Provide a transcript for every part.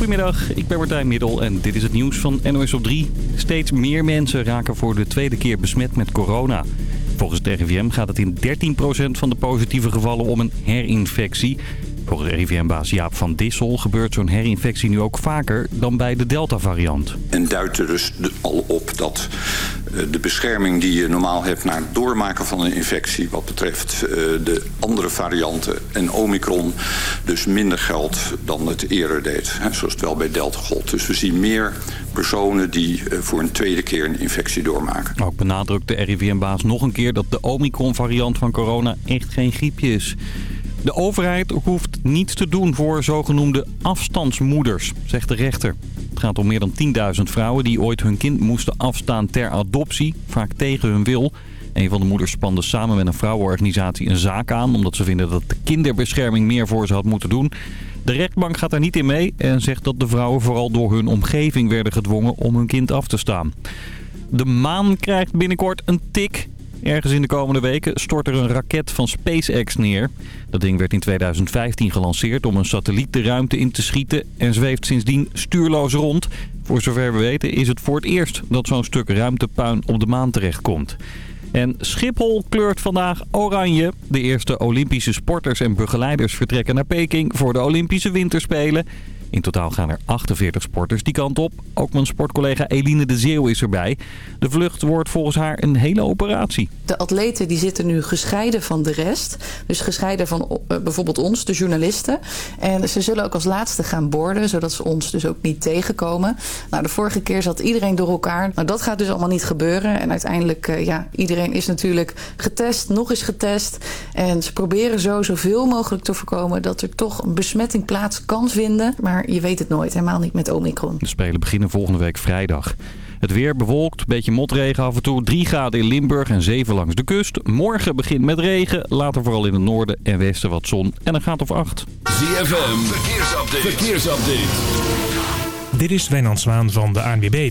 Goedemiddag, ik ben Martijn Middel en dit is het nieuws van NOS op 3. Steeds meer mensen raken voor de tweede keer besmet met corona. Volgens het RIVM gaat het in 13% van de positieve gevallen om een herinfectie. Volgens RIVM-baas Jaap van Dissel gebeurt zo'n herinfectie nu ook vaker dan bij de Delta-variant. En duidt er dus al op dat de bescherming die je normaal hebt na het doormaken van een infectie... wat betreft eh, de andere varianten en Omicron dus minder geldt dan het eerder deed. Zoals het wel bij Delta gold. Dus we zien meer personen die eh, voor een tweede keer een infectie doormaken. Ook benadrukt de RIVM-baas nog een keer dat de Omicron-variant van corona echt geen griepje is. De overheid hoeft niets te doen voor zogenoemde afstandsmoeders, zegt de rechter. Het gaat om meer dan 10.000 vrouwen die ooit hun kind moesten afstaan ter adoptie, vaak tegen hun wil. Een van de moeders spande samen met een vrouwenorganisatie een zaak aan... omdat ze vinden dat de kinderbescherming meer voor ze had moeten doen. De rechtbank gaat daar niet in mee en zegt dat de vrouwen vooral door hun omgeving werden gedwongen om hun kind af te staan. De maan krijgt binnenkort een tik. Ergens in de komende weken stort er een raket van SpaceX neer. Dat ding werd in 2015 gelanceerd om een satelliet de ruimte in te schieten en zweeft sindsdien stuurloos rond. Voor zover we weten is het voor het eerst dat zo'n stuk ruimtepuin op de maan terechtkomt. En Schiphol kleurt vandaag oranje. De eerste Olympische sporters en begeleiders vertrekken naar Peking voor de Olympische Winterspelen. In totaal gaan er 48 sporters die kant op. Ook mijn sportcollega Eline de Zeeuw is erbij. De vlucht wordt volgens haar een hele operatie. De atleten die zitten nu gescheiden van de rest. Dus gescheiden van uh, bijvoorbeeld ons, de journalisten. En ze zullen ook als laatste gaan borden, zodat ze ons dus ook niet tegenkomen. Nou, de vorige keer zat iedereen door elkaar. Nou, dat gaat dus allemaal niet gebeuren. En uiteindelijk, uh, ja, iedereen is natuurlijk getest, nog eens getest. En ze proberen zo zoveel mogelijk te voorkomen dat er toch een besmetting plaats kan vinden. Maar je weet het nooit, helemaal niet met Omicron. De Spelen beginnen volgende week vrijdag. Het weer bewolkt, beetje motregen af en toe. 3 graden in Limburg en 7 langs de kust. Morgen begint met regen, later vooral in het noorden en westen wat zon en een gaat of 8. ZFM, verkeersupdate. verkeersupdate. Dit is Wijnand Zwaan van de ANWB.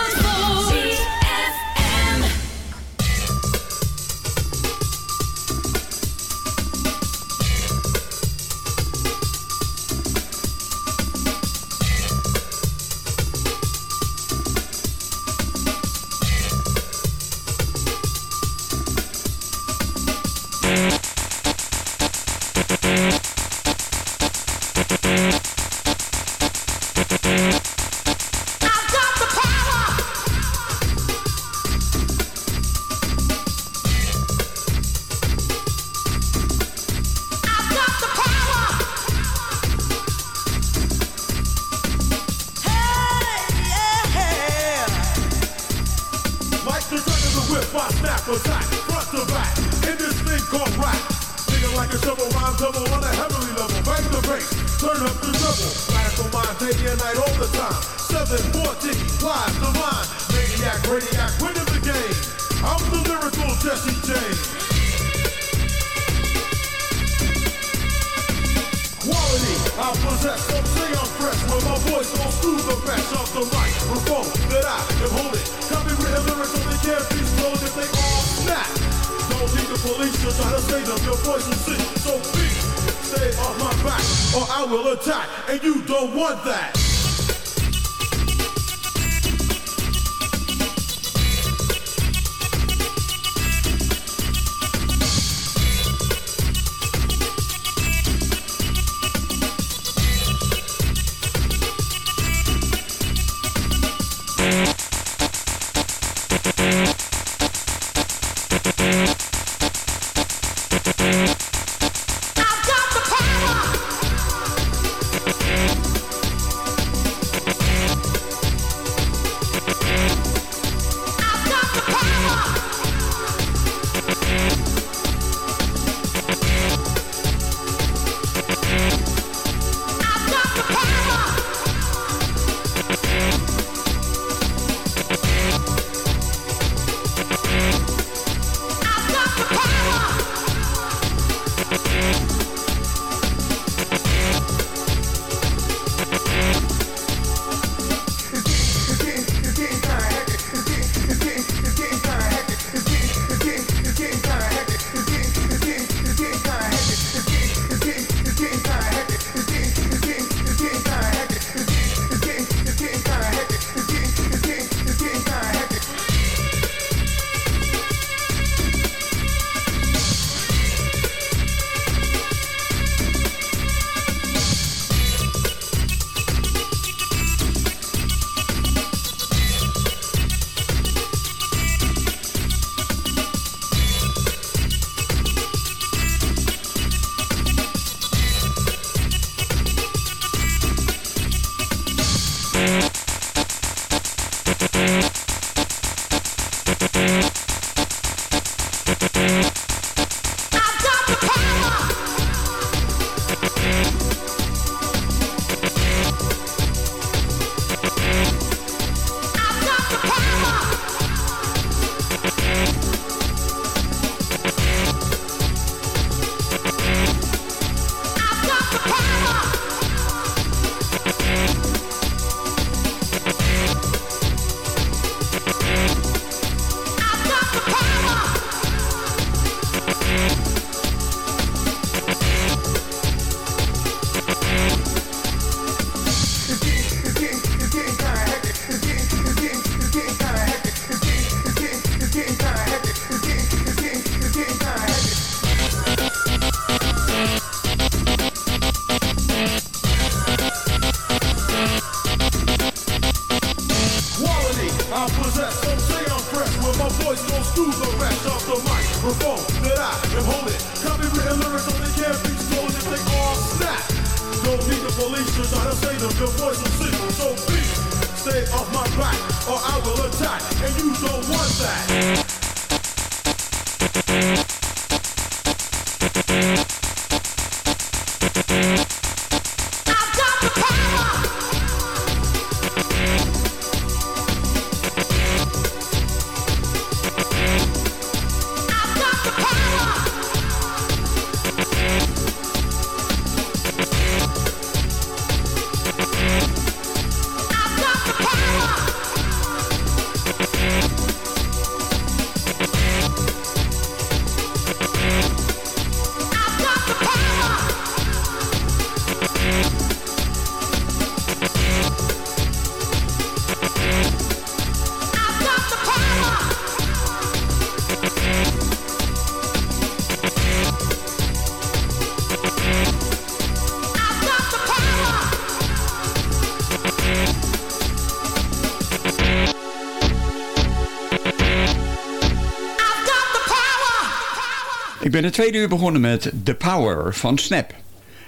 Ik ben het tweede uur begonnen met The Power van Snap.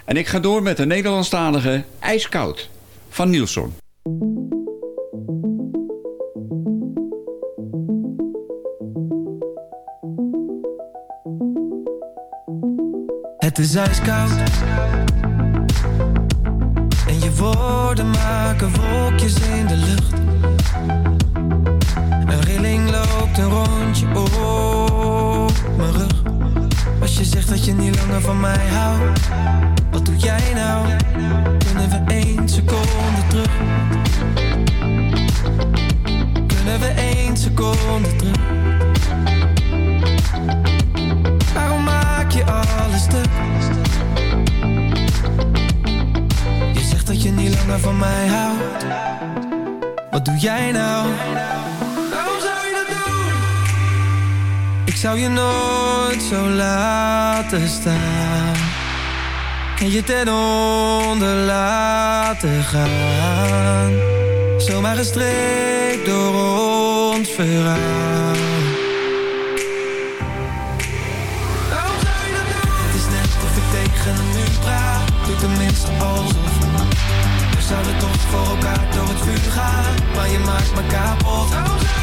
En ik ga door met de Nederlandstalige IJskoud van Nielsen. Het is ijskoud En je woorden maken wolkjes in de lucht Een rilling loopt een rondje op mijn rug dat je niet langer van mij houdt Wat doe jij nou? Kunnen we één seconde terug? Kunnen we één seconde terug? Waarom maak je alles stuk? langer van mij houdt Wat doe jij nou? Zou je nooit zo laten staan. En je ten onder laten gaan. Zomaar gestreekt door ons verhaal? Het is net of ik tegen een muur praat. Doe tenminste alsof. We zouden toch voor elkaar door het vuur gaan. Maar je maakt me kapot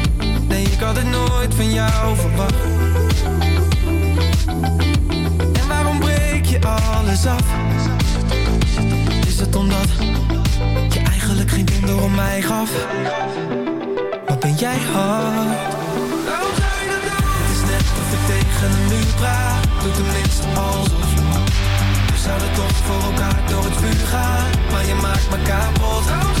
ik had het nooit van jou verwacht En waarom breek je alles af? Is het omdat je eigenlijk geen donder om mij gaf? Wat ben jij hard? Het is net of ik tegen een muur praat Doe tenminste alsof We zouden toch voor elkaar door het vuur gaan Maar je maakt me kapot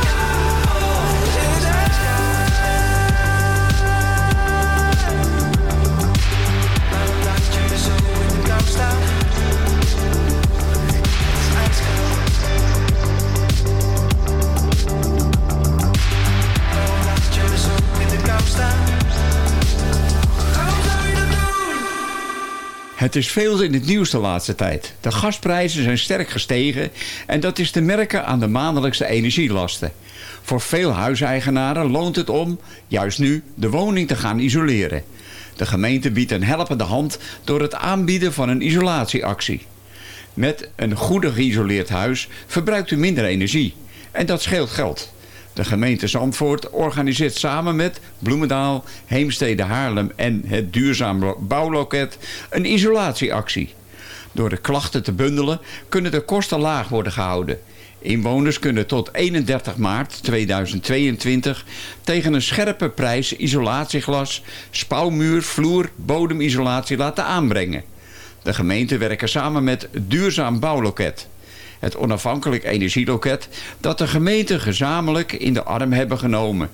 Het is veel in het nieuws de laatste tijd. De gasprijzen zijn sterk gestegen en dat is te merken aan de maandelijkse energielasten. Voor veel huiseigenaren loont het om, juist nu, de woning te gaan isoleren. De gemeente biedt een helpende hand door het aanbieden van een isolatieactie. Met een goede geïsoleerd huis verbruikt u minder energie. En dat scheelt geld. De gemeente Zandvoort organiseert samen met Bloemendaal, Heemstede Haarlem en het Duurzaam Bouwloket een isolatieactie. Door de klachten te bundelen kunnen de kosten laag worden gehouden. Inwoners kunnen tot 31 maart 2022 tegen een scherpe prijs isolatieglas, spouwmuur, vloer, bodemisolatie laten aanbrengen. De gemeenten werken samen met Duurzaam Bouwloket. Het onafhankelijk energieloket dat de gemeenten gezamenlijk in de arm hebben genomen.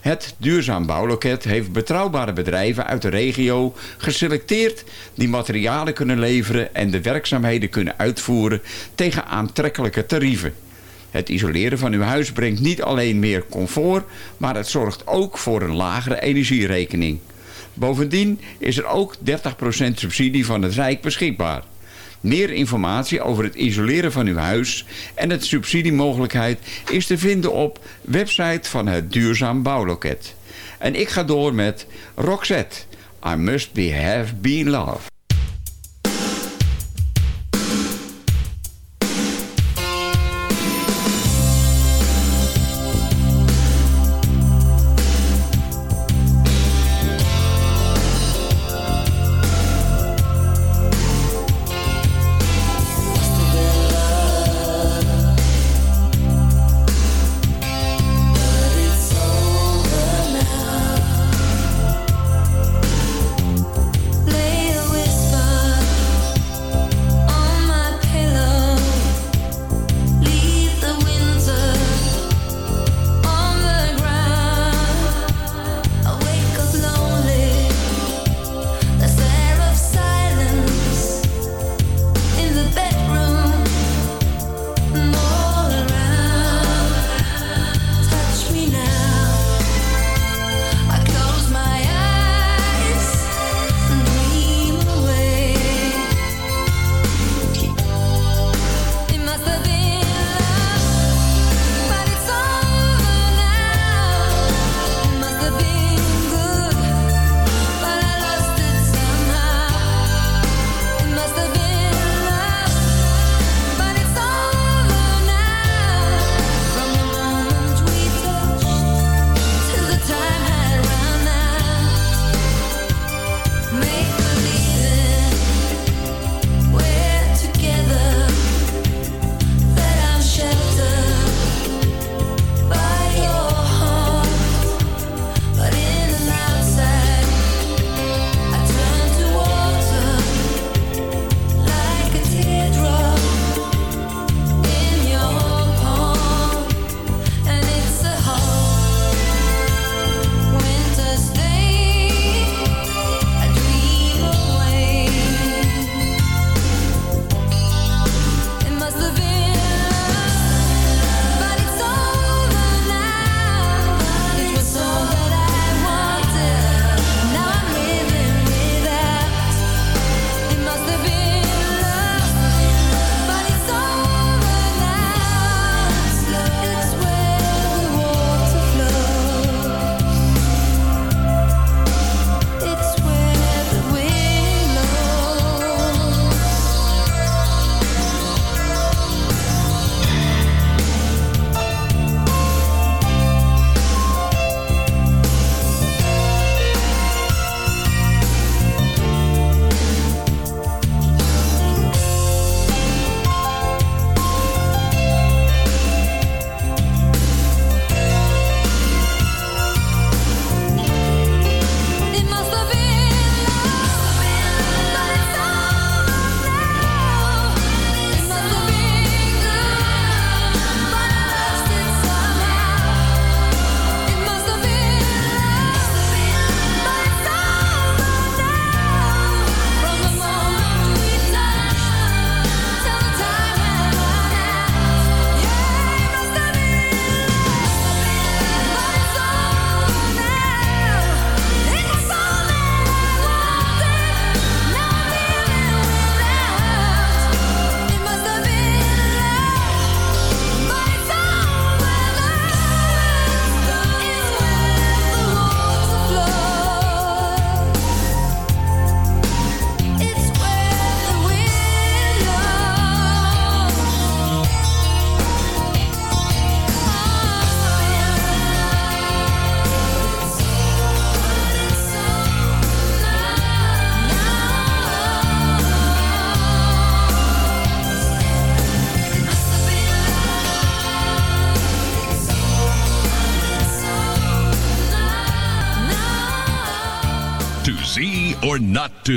Het Duurzaam Bouwloket heeft betrouwbare bedrijven uit de regio geselecteerd die materialen kunnen leveren en de werkzaamheden kunnen uitvoeren tegen aantrekkelijke tarieven. Het isoleren van uw huis brengt niet alleen meer comfort, maar het zorgt ook voor een lagere energierekening. Bovendien is er ook 30% subsidie van het Rijk beschikbaar. Meer informatie over het isoleren van uw huis en het subsidiemogelijkheid is te vinden op website van het Duurzaam Bouwloket. En ik ga door met Roxette. I must be have been loved.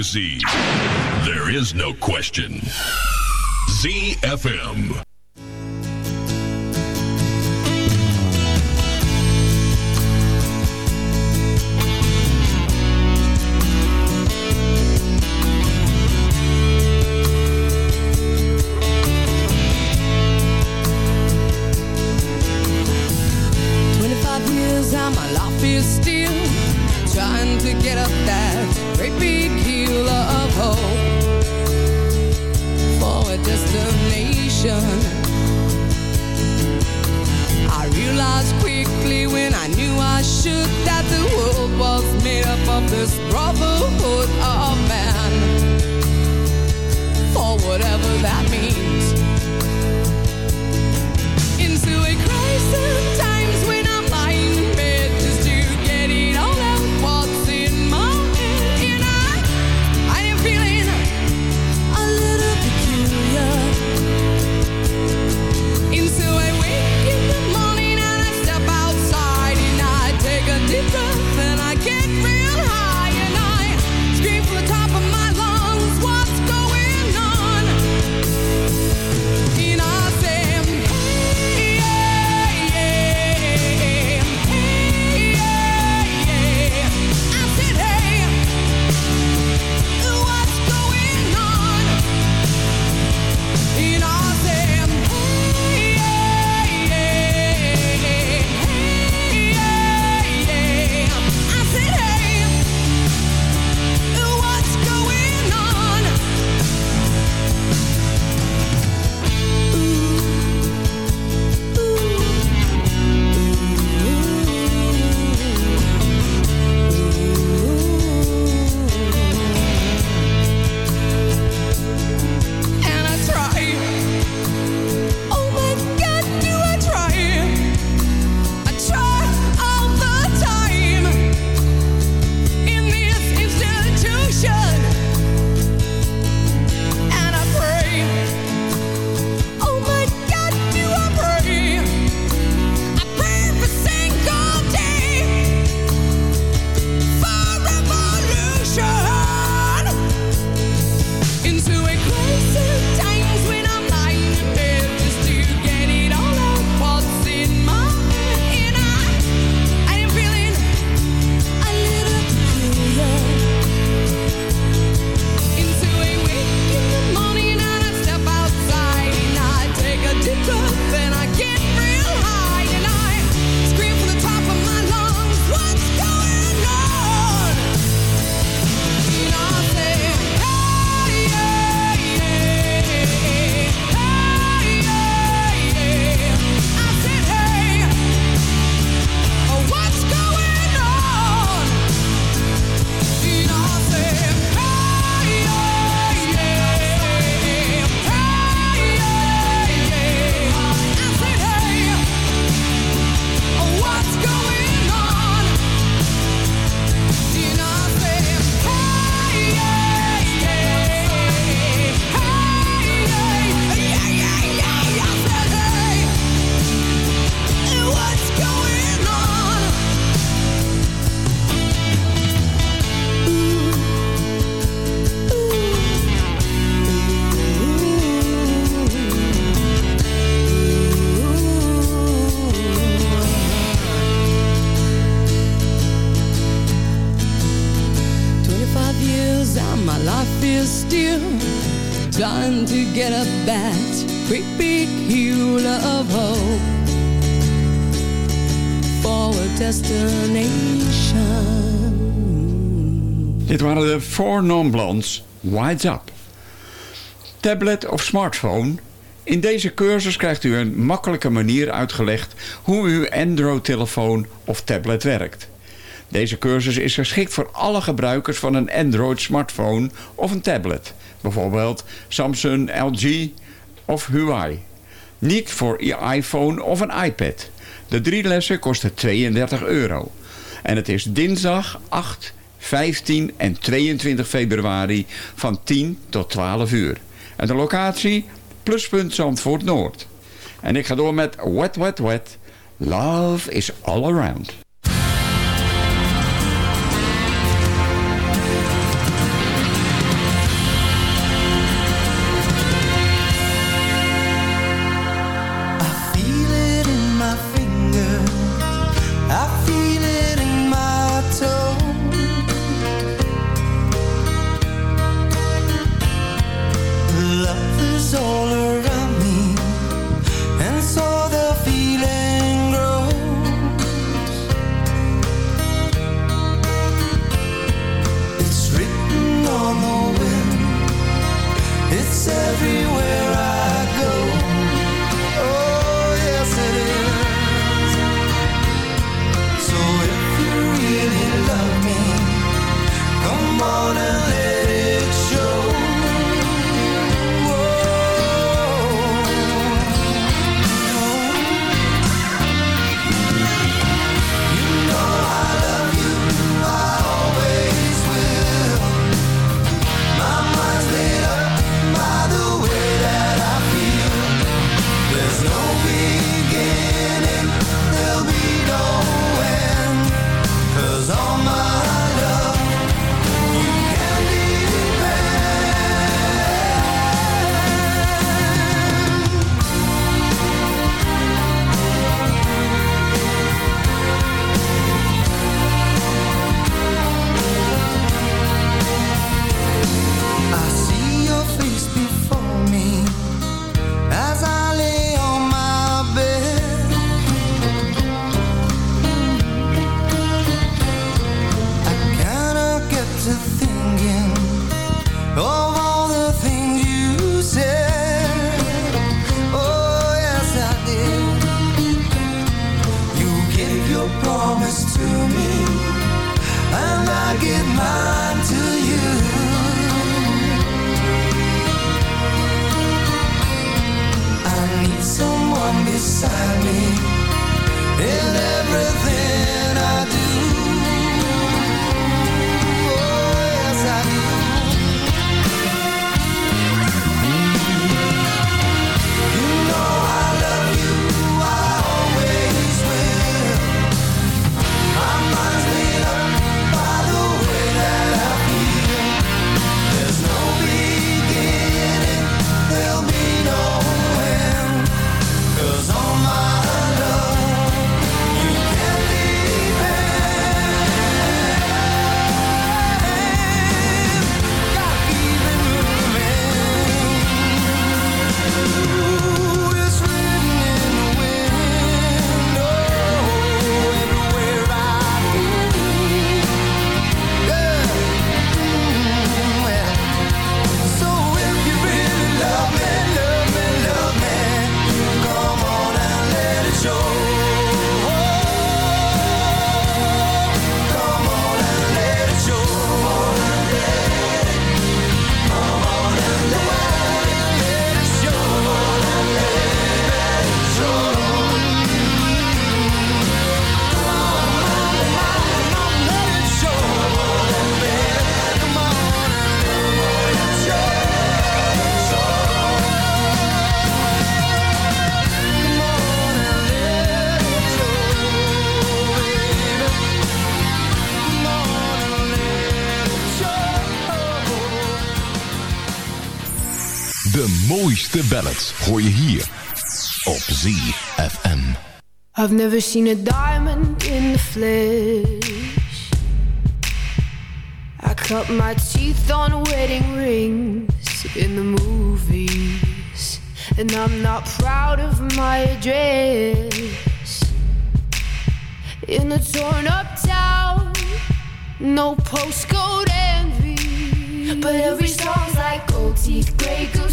disease. There is no question. ZFM. Feel still to get hope a destination Dit waren de Four Non-Blondes, Wide Up. Tablet of smartphone... In deze cursus krijgt u een makkelijke manier uitgelegd hoe uw Android-telefoon of tablet werkt. Deze cursus is geschikt voor alle gebruikers van een Android smartphone of een tablet. Bijvoorbeeld Samsung, LG of Huawei. Niet voor je iPhone of een iPad. De drie lessen kosten 32 euro. En het is dinsdag 8, 15 en 22 februari van 10 tot 12 uur. En de locatie? Pluspunt Zandvoort Noord. En ik ga door met Wet Wet Wet. Love is all around. Mooiste ballads hoor je hier op ZFM. I've never seen a diamond in the flesh. I cut my teeth on wedding rings in the movies. And I'm not proud of my address. In a torn up town, no postcode envy. But every song's like gold teeth, gray goose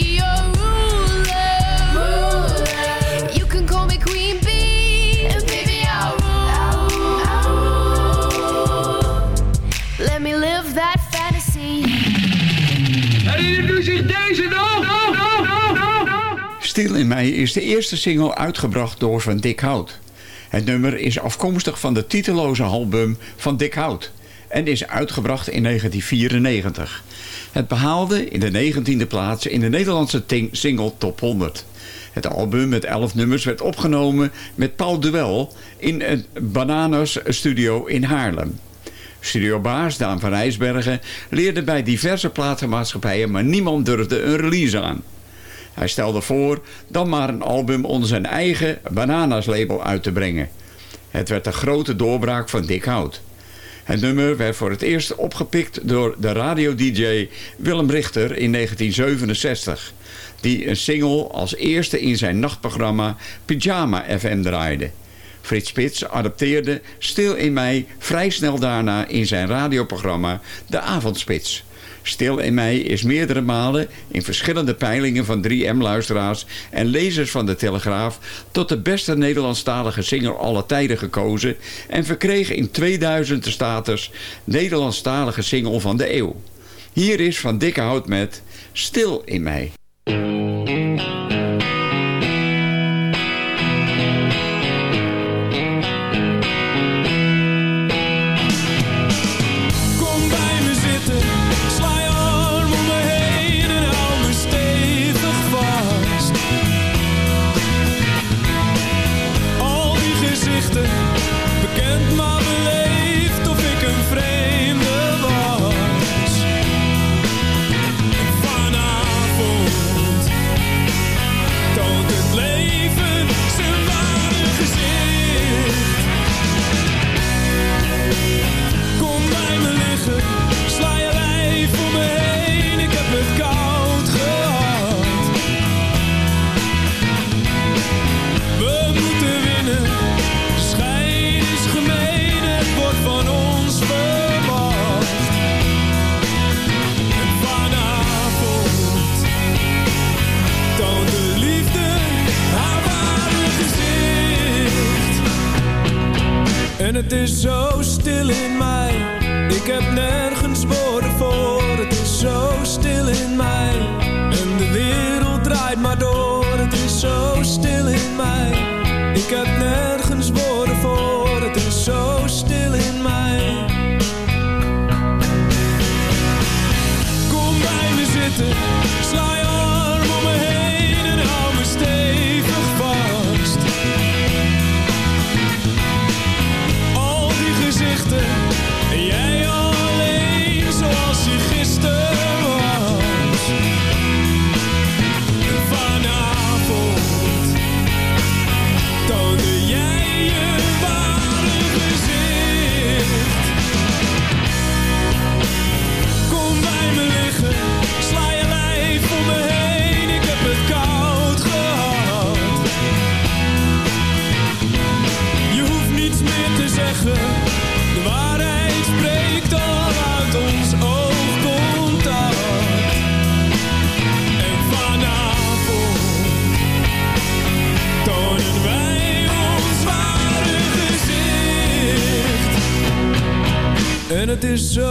Stil in mij is de eerste single uitgebracht door Van Dick Hout. Het nummer is afkomstig van de titeloze album van Dick Hout en is uitgebracht in 1994. Het behaalde in de 19e plaats in de Nederlandse single Top 100. Het album met 11 nummers werd opgenomen met Paul Duel in een Bananas studio in Haarlem. Studiobaas Daan van Rijsbergen leerde bij diverse platenmaatschappijen, maar niemand durfde een release aan. Hij stelde voor dan maar een album onder zijn eigen Bananas label uit te brengen. Het werd een grote doorbraak van Dick Hout. Het nummer werd voor het eerst opgepikt door de radio-dj Willem Richter in 1967, die een single als eerste in zijn nachtprogramma Pyjama FM draaide. Frits Spits adapteerde Stil in mij vrij snel daarna in zijn radioprogramma De Avondspits. Stil in mij is meerdere malen in verschillende peilingen van 3M-luisteraars en lezers van de Telegraaf tot de beste Nederlandstalige zinger aller tijden gekozen en verkreeg in 2000 de status Nederlandstalige single van de eeuw. Hier is Van Dikke Hout met Stil in mij. En het is zo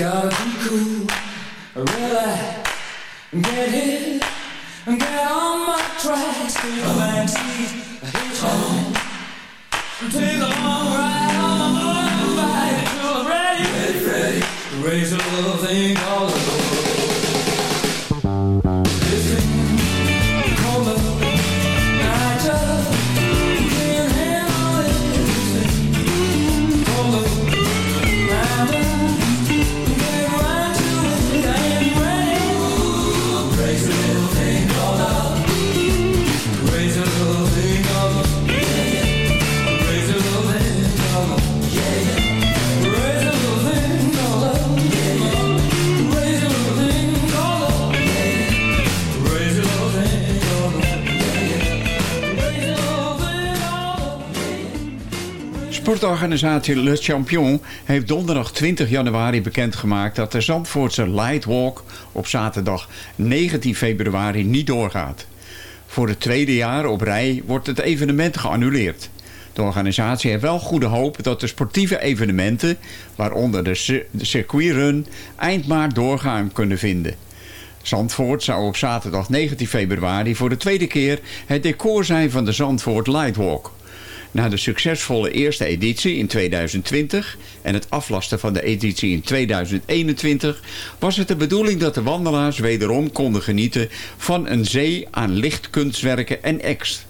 Gotta be cool, relax, get hit, get on my tracks, take a backseat, hitchhike, take a long ride on my motorbike till I'm ready, ready, ready, raise a little thing called Sportorganisatie Le Champion heeft donderdag 20 januari bekendgemaakt dat de Zandvoortse Lightwalk op zaterdag 19 februari niet doorgaat. Voor het tweede jaar op rij wordt het evenement geannuleerd. De organisatie heeft wel goede hoop dat de sportieve evenementen, waaronder de, de circuitrun, eind maart doorgaan kunnen vinden. Zandvoort zou op zaterdag 19 februari voor de tweede keer het decor zijn van de Zandvoort Lightwalk. Na de succesvolle eerste editie in 2020 en het aflasten van de editie in 2021 was het de bedoeling dat de wandelaars wederom konden genieten van een zee aan lichtkunstwerken en acts.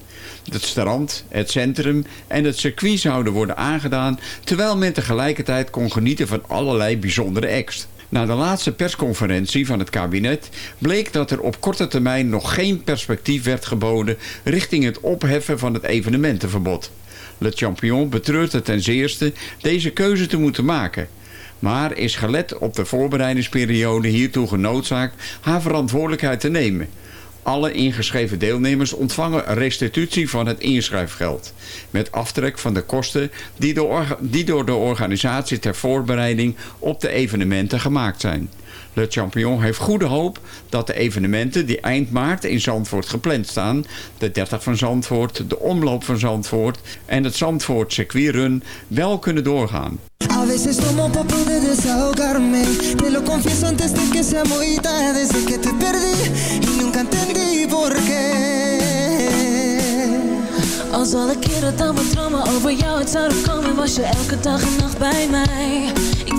Het strand, het centrum en het circuit zouden worden aangedaan... terwijl men tegelijkertijd kon genieten van allerlei bijzondere acts. Na de laatste persconferentie van het kabinet bleek dat er op korte termijn nog geen perspectief werd geboden richting het opheffen van het evenementenverbod. Le Champion betreurt het ten zeerste deze keuze te moeten maken. Maar is gelet op de voorbereidingsperiode hiertoe genoodzaakt haar verantwoordelijkheid te nemen. Alle ingeschreven deelnemers ontvangen restitutie van het inschrijfgeld. Met aftrek van de kosten die door, die door de organisatie ter voorbereiding op de evenementen gemaakt zijn. Le Champion heeft goede hoop dat de evenementen die eind maart in Zandvoort gepland staan... de 30 van Zandvoort, de omloop van Zandvoort en het Zandvoort circuitrun wel kunnen doorgaan. A veces tomo pa poder desahogarme Te lo confieso antes de que sea muy Desde que te perdí y nunca entendí por qué Als alle keren dat mijn dromen over jou uit zouden komen Was je elke dag en nacht bij mij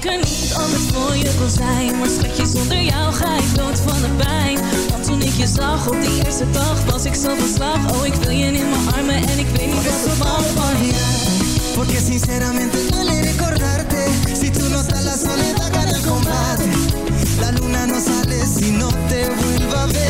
ik er niet anders voor je kon zijn. Maar schatje, zonder jou ga ik dood van de pijn. Want toen ik je zag op die eerste dag was ik zo van Oh, ik wil je in mijn armen en ik weet niet wat ze van je. Porque sinceramente duele recordarte Si tú no estás la soledad gana el combate La luna no sale si no te vuelva a ver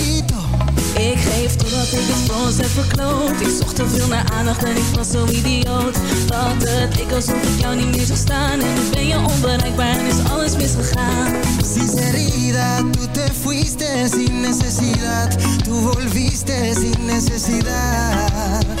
geef totdat ik het voor ons heb verkloot. Ik zocht te veel naar aandacht en ik was zo idioot. Dat het ik alsof ik jou niet meer zou staan. En nu ben je onbereikbaar en is alles misgegaan. Sinceridad, tú te fuiste sin necesidad. Tú volviste sin necesidad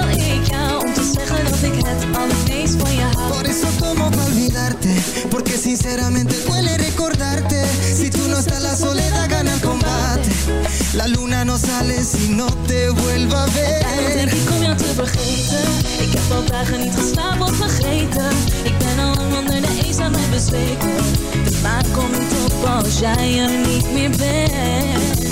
dat ik het allermeest van je hou Por eso como pa olvidarte Porque sinceramente duele recordarte. Si tú no estás la soledad gana el combate. La luna no sale si no te vuelva a Daarom denk ver ik om jou te vergeten Ik heb al dagen niet geslapen of vergeten Ik ben al lang onder de eenzaamheid bezweken De maan komt niet op als jij er niet meer bent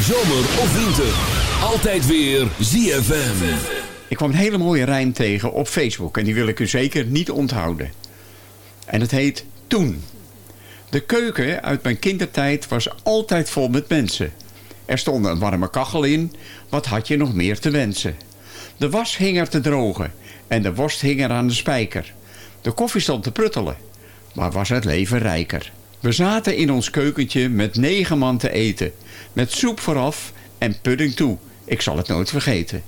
Zomer of winter. Altijd weer ZFM. Ik kwam een hele mooie rijm tegen op Facebook en die wil ik u zeker niet onthouden. En het heet Toen. De keuken uit mijn kindertijd was altijd vol met mensen. Er stond een warme kachel in, wat had je nog meer te wensen? De was hing er te drogen en de worst hing er aan de spijker. De koffie stond te pruttelen, maar was het leven rijker. We zaten in ons keukentje met negen man te eten, met soep vooraf en pudding toe. Ik zal het nooit vergeten.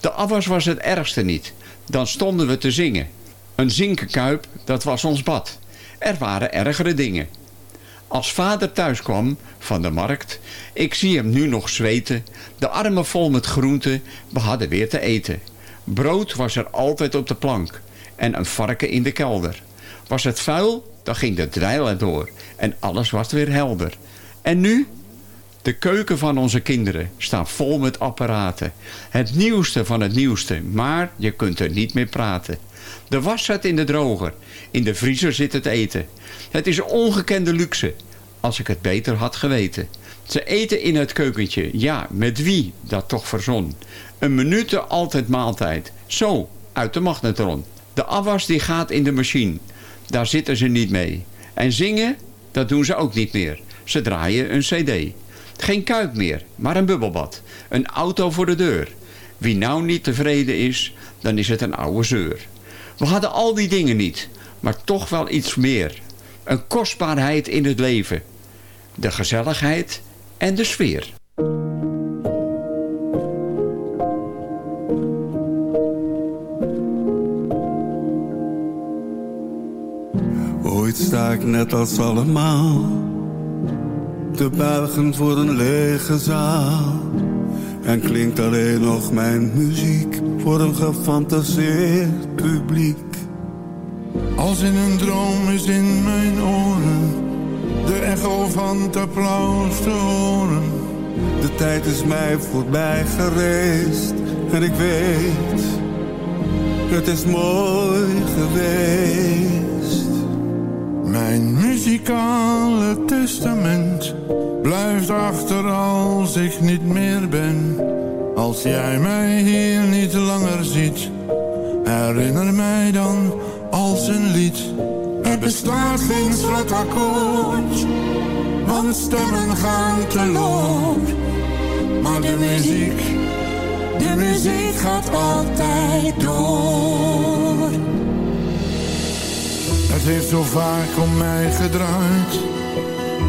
De afwas was het ergste niet. Dan stonden we te zingen. Een zinkenkuip, dat was ons bad. Er waren ergere dingen. Als vader thuis kwam van de markt, ik zie hem nu nog zweten, de armen vol met groenten, we hadden weer te eten. Brood was er altijd op de plank en een varken in de kelder. Was het vuil, dan ging de dreiler door en alles was weer helder. En nu? De keuken van onze kinderen staat vol met apparaten. Het nieuwste van het nieuwste, maar je kunt er niet meer praten. De was zit in de droger, in de vriezer zit het eten. Het is ongekende luxe, als ik het beter had geweten. Ze eten in het keukentje, ja, met wie dat toch verzon. Een minuut altijd maaltijd, zo, uit de magnetron. De afwas die gaat in de machine, daar zitten ze niet mee. En zingen, dat doen ze ook niet meer. Ze draaien een cd. Geen kuip meer, maar een bubbelbad. Een auto voor de deur. Wie nou niet tevreden is, dan is het een oude zeur. We hadden al die dingen niet, maar toch wel iets meer. Een kostbaarheid in het leven. De gezelligheid en de sfeer. Ooit sta ik net als allemaal te buigen voor een lege zaal. En klinkt alleen nog mijn muziek voor een gefantaseerd publiek. Als in een droom is in mijn oren de echo van het applaus te horen. De tijd is mij voorbij gereisd en ik weet, het is mooi geweest. Mijn muzikale testament blijft achter als ik niet meer ben. Als jij mij hier niet langer ziet, herinner mij dan als een lied. Er bestaat geen slotakkoord, want stemmen gaan te lood. Maar de muziek, de muziek gaat altijd door. Het heeft zo vaak om mij gedraaid.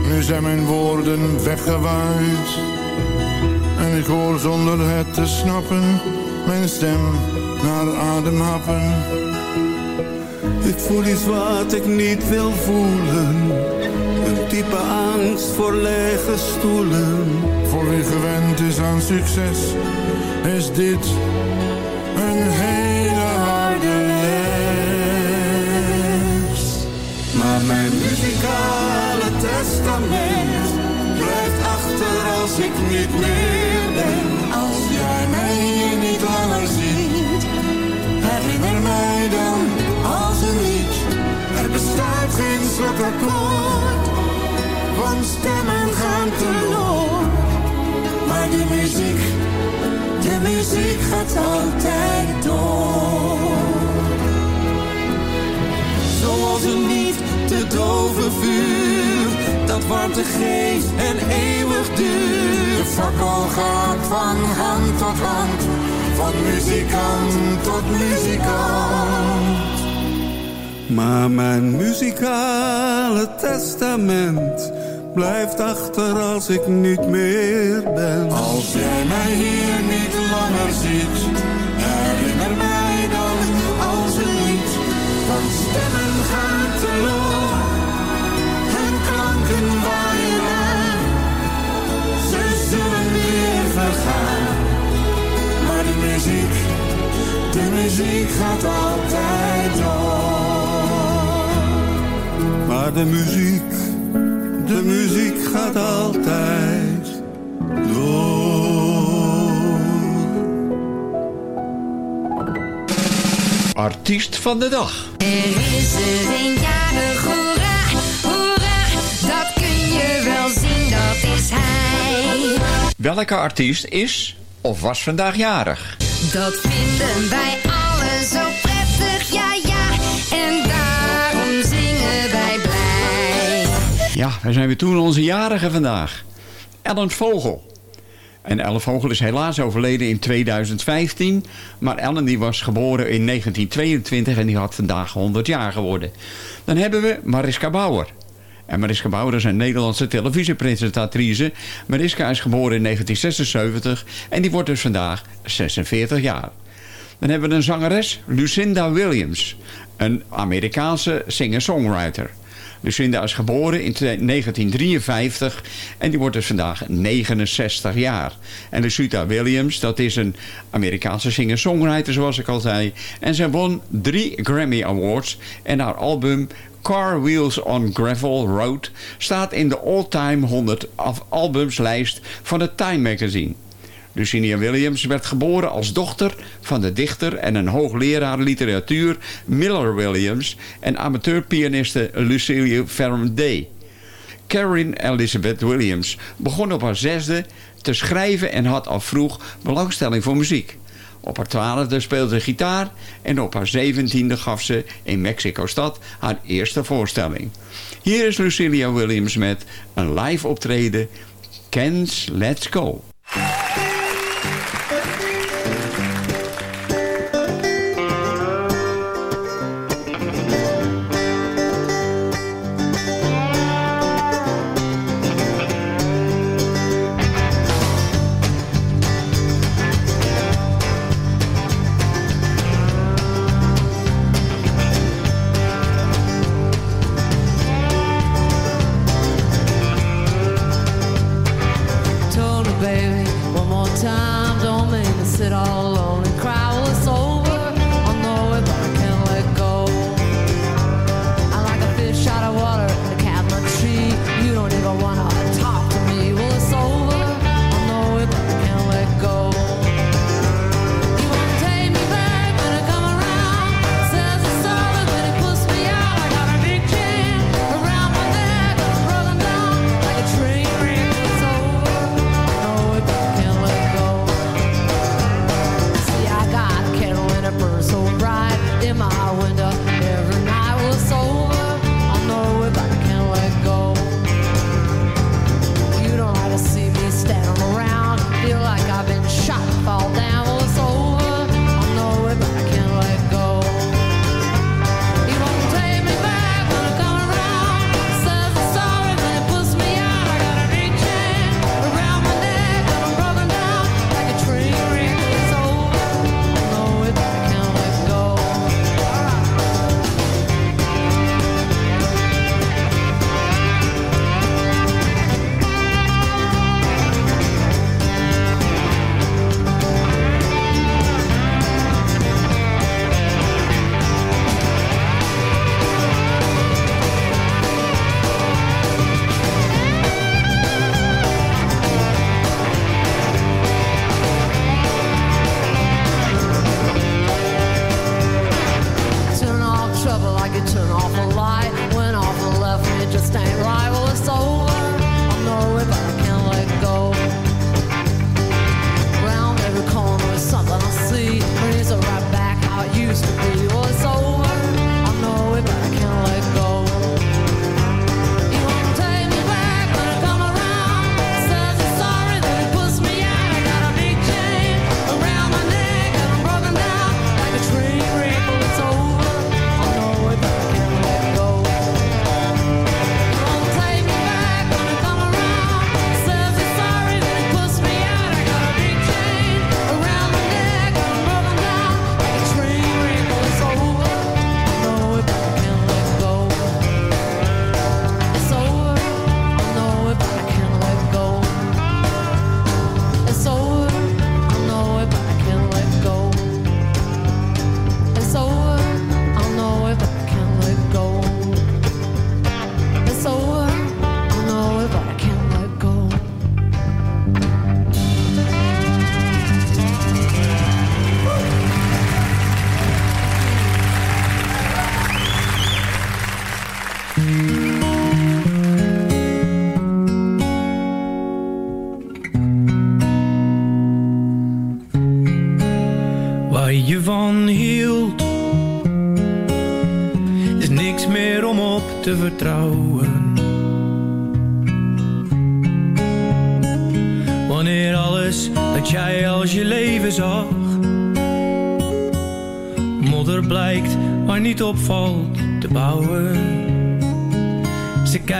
Nu zijn mijn woorden weggewaaid. En ik hoor zonder het te snappen mijn stem naar adem happen. Ik voel iets wat ik niet wil voelen. Een type angst voor lege stoelen. Voor wie gewend is aan succes, is dit een mijn muzikale testament blijft achter als ik niet meer ben. Als jij mij hier niet langer ziet, herinner mij dan als een lied. Er bestaat geen slotakkoord, want stemmen gaan teloor. Maar de muziek, de muziek gaat altijd door. Zoals een niet te doven vuur, dat warmte geeft en eeuwig duurt. De fakkel gaat van hand tot hand, van muzikant tot muzikant. Maar mijn muzikale testament blijft achter als ik niet meer ben. Als jij mij hier niet langer ziet, herinner mij stemmen gaan teloor en klanken waaien aan. Ze zullen weer vergaan, maar de muziek, de muziek gaat altijd door. Maar de muziek, de muziek gaat altijd Artiest van de dag. Er is er een jarig, hoera, hoera, dat kun je wel zien, dat is hij. Welke artiest is of was vandaag jarig? Dat vinden wij allen zo prettig, ja ja, en daarom zingen wij blij. Ja, we zijn weer toen onze jarige vandaag. Ellen Vogel. En Ellen Vogel is helaas overleden in 2015. Maar Ellen die was geboren in 1922 en die had vandaag 100 jaar geworden. Dan hebben we Mariska Bauer. En Mariska Bauer is een Nederlandse televisiepresentatrice. Mariska is geboren in 1976 en die wordt dus vandaag 46 jaar. Dan hebben we een zangeres, Lucinda Williams. Een Amerikaanse singer-songwriter. Lucinda is geboren in 1953 en die wordt dus vandaag 69 jaar. En Lucinda Williams, dat is een Amerikaanse singer-songwriter zoals ik al zei. En zij won drie Grammy Awards en haar album Car Wheels on Gravel Road staat in de all-time 100 albumslijst van het Time Magazine. Lucinia Williams werd geboren als dochter van de dichter en een hoogleraar literatuur Miller Williams en amateurpianiste Lucilia Day. Karen Elizabeth Williams begon op haar zesde te schrijven en had al vroeg belangstelling voor muziek. Op haar twaalfde speelde ze gitaar en op haar zeventiende gaf ze in Mexico-stad haar eerste voorstelling. Hier is Lucilia Williams met een live optreden Ken's Let's Go.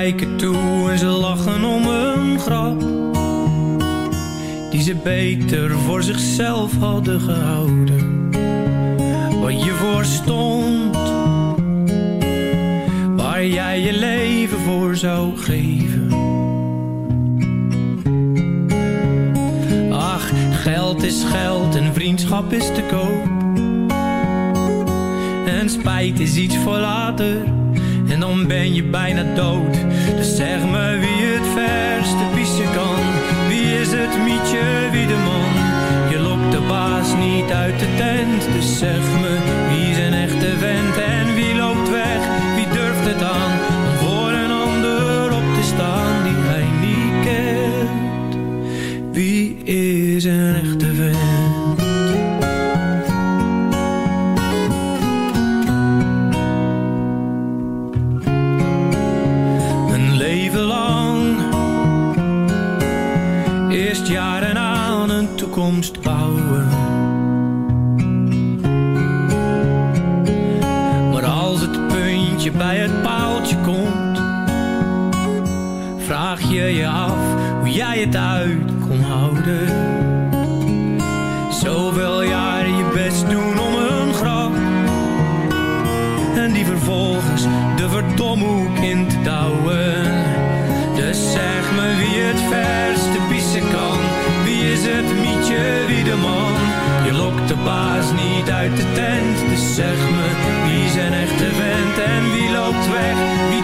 En ze lachen om een grap Die ze beter voor zichzelf hadden gehouden. Wat je voor stond Waar jij je leven voor zou geven. Ach, geld is geld en vriendschap is te koop. En spijt is iets voor later En dan ben je bijna dood. Dus zeg me wie het verste pissen kan. Wie is het mietje, wie de man? Je lokt de baas niet uit de tent. Dus zeg me wie een echte vent En Vraag je je af hoe jij het uit kon houden. Zoveel jaren je best doen om een grap. En die vervolgens de verdomhoek in te douwen. Dus zeg me wie het verste pissen kan. Wie is het mietje, wie de man? Je lokt de baas niet uit de tent. Dus zeg me wie zijn echte vent En wie loopt weg, wie